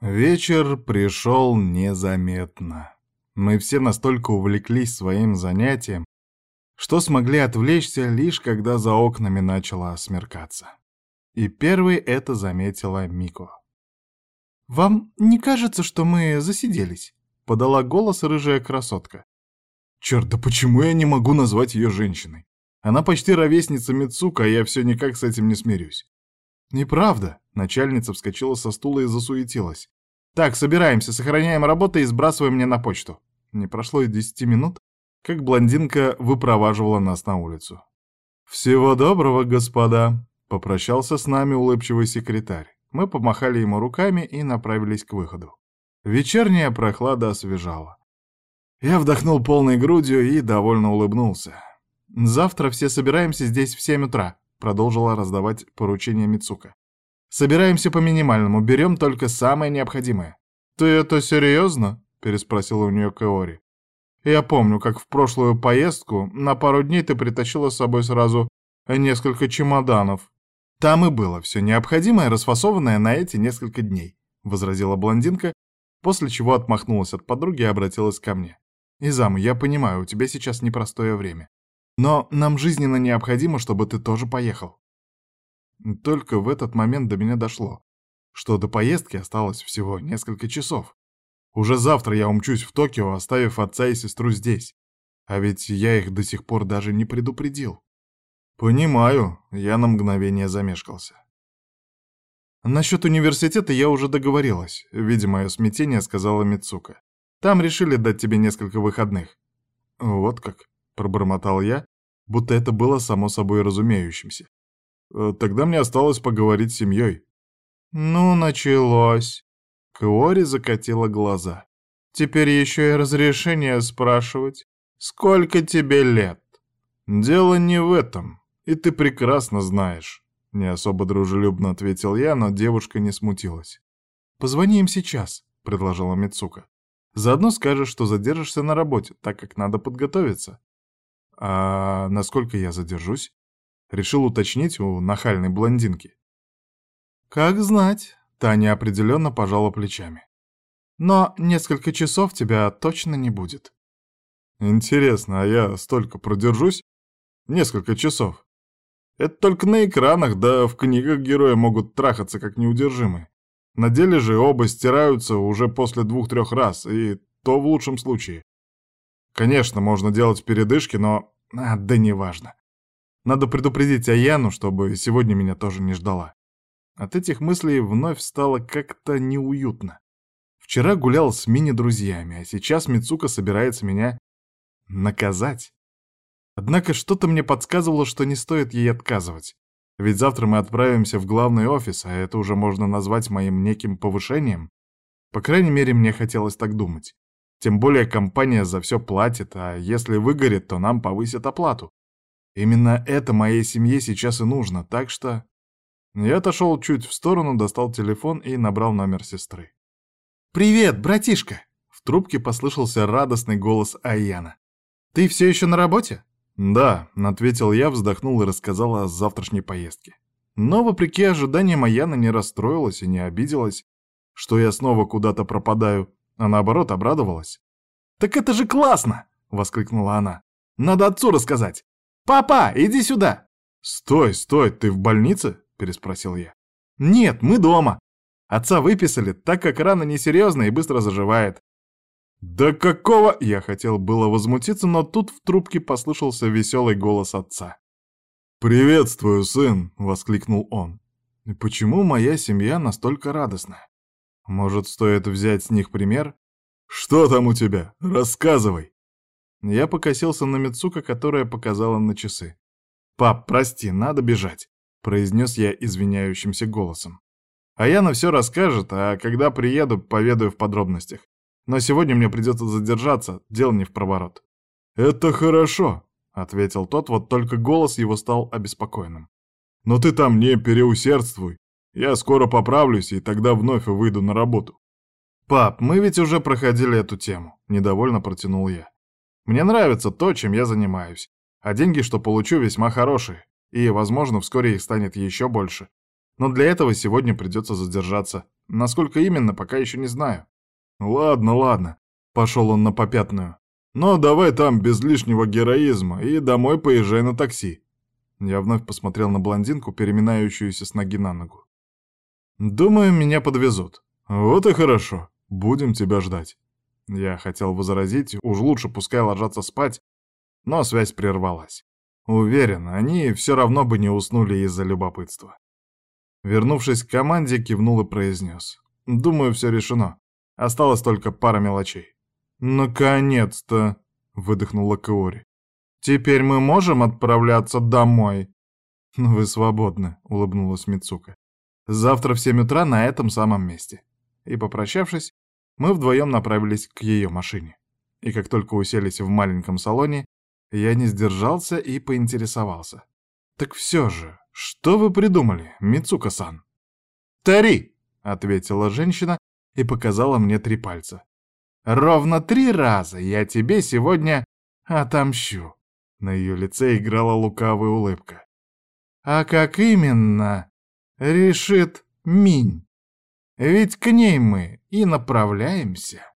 Вечер пришел незаметно. Мы все настолько увлеклись своим занятием, что смогли отвлечься лишь когда за окнами начало смеркаться. И первой это заметила Мико. «Вам не кажется, что мы засиделись?» — подала голос рыжая красотка. «Черт, да почему я не могу назвать ее женщиной? Она почти ровесница Мицука, а я все никак с этим не смирюсь». «Неправда», — начальница вскочила со стула и засуетилась. «Так, собираемся, сохраняем работу и сбрасываем мне на почту». Не прошло и десяти минут, как блондинка выпроваживала нас на улицу. «Всего доброго, господа!» — попрощался с нами улыбчивый секретарь. Мы помахали ему руками и направились к выходу. Вечерняя прохлада освежала. Я вдохнул полной грудью и довольно улыбнулся. «Завтра все собираемся здесь в семь утра», — продолжила раздавать поручение Мицука. «Собираемся по минимальному, берем только самое необходимое». «Ты это серьезно?» — переспросила у нее Каори. «Я помню, как в прошлую поездку на пару дней ты притащила с собой сразу несколько чемоданов. Там и было все необходимое, расфасованное на эти несколько дней», — возразила блондинка, после чего отмахнулась от подруги и обратилась ко мне. «Изам, я понимаю, у тебя сейчас непростое время. Но нам жизненно необходимо, чтобы ты тоже поехал». Только в этот момент до меня дошло, что до поездки осталось всего несколько часов. Уже завтра я умчусь в Токио, оставив отца и сестру здесь. А ведь я их до сих пор даже не предупредил. Понимаю, я на мгновение замешкался. Насчет университета я уже договорилась, видя мое смятение, сказала Мицука. Там решили дать тебе несколько выходных. Вот как, пробормотал я, будто это было само собой разумеющимся. Э, тогда мне осталось поговорить с семьей. Ну, началось. Кори закатила глаза. «Теперь еще и разрешение спрашивать. Сколько тебе лет?» «Дело не в этом, и ты прекрасно знаешь», — не особо дружелюбно ответил я, но девушка не смутилась. «Позвони им сейчас», — предложила Мицука. «Заодно скажешь, что задержишься на работе, так как надо подготовиться». «А насколько я задержусь?» Решил уточнить у нахальной блондинки. «Как знать», Таня определенно пожала плечами. «Но несколько часов тебя точно не будет». «Интересно, а я столько продержусь? Несколько часов. Это только на экранах, да в книгах герои могут трахаться как неудержимые. На деле же оба стираются уже после двух-трех раз, и то в лучшем случае. Конечно, можно делать передышки, но... А, да неважно. Надо предупредить Аяну, чтобы сегодня меня тоже не ждала. От этих мыслей вновь стало как-то неуютно. Вчера гулял с мини-друзьями, а сейчас Мицука собирается меня наказать. Однако что-то мне подсказывало, что не стоит ей отказывать. Ведь завтра мы отправимся в главный офис, а это уже можно назвать моим неким повышением. По крайней мере, мне хотелось так думать. Тем более компания за все платит, а если выгорит, то нам повысят оплату. Именно это моей семье сейчас и нужно, так что я отошел чуть в сторону, достал телефон и набрал номер сестры. «Привет, братишка!» В трубке послышался радостный голос Аяна. «Ты все еще на работе?» «Да», — ответил я, вздохнул и рассказал о завтрашней поездке. Но, вопреки ожиданиям, Аяна не расстроилась и не обиделась, что я снова куда-то пропадаю, а наоборот обрадовалась. «Так это же классно!» — воскликнула она. «Надо отцу рассказать! Папа, иди сюда!» «Стой, стой, ты в больнице?» переспросил я. «Нет, мы дома. Отца выписали, так как рана несерьезная и быстро заживает». «Да какого...» — я хотел было возмутиться, но тут в трубке послышался веселый голос отца. «Приветствую, сын!» — воскликнул он. «И почему моя семья настолько радостная? Может, стоит взять с них пример? Что там у тебя? Рассказывай!» Я покосился на Мицука, которая показала на часы. «Пап, прости, надо бежать. — произнес я извиняющимся голосом. «А Яна все расскажет, а когда приеду, поведаю в подробностях. Но сегодня мне придется задержаться, дело не в проворот». «Это хорошо», — ответил тот, вот только голос его стал обеспокоенным. «Но ты там не переусердствуй. Я скоро поправлюсь, и тогда вновь выйду на работу». «Пап, мы ведь уже проходили эту тему», — недовольно протянул я. «Мне нравится то, чем я занимаюсь, а деньги, что получу, весьма хорошие и, возможно, вскоре их станет еще больше. Но для этого сегодня придется задержаться. Насколько именно, пока еще не знаю. Ладно, ладно. Пошел он на попятную. Но давай там без лишнего героизма и домой поезжай на такси. Я вновь посмотрел на блондинку, переминающуюся с ноги на ногу. Думаю, меня подвезут. Вот и хорошо. Будем тебя ждать. Я хотел возразить, уж лучше пускай ложатся спать, но связь прервалась. Уверен, они все равно бы не уснули из-за любопытства. Вернувшись к команде, кивнул и произнес. «Думаю, все решено. Осталось только пара мелочей». «Наконец-то!» — выдохнула Каори. «Теперь мы можем отправляться домой?» «Вы свободны», — улыбнулась Мицука. «Завтра в семь утра на этом самом месте». И, попрощавшись, мы вдвоем направились к ее машине. И как только уселись в маленьком салоне, я не сдержался и поинтересовался. «Так все же, что вы придумали, Мицука-сан?» «Тари!» — ответила женщина и показала мне три пальца. «Ровно три раза я тебе сегодня отомщу». На ее лице играла лукавая улыбка. «А как именно?» Решит Минь. Ведь к ней мы и направляемся.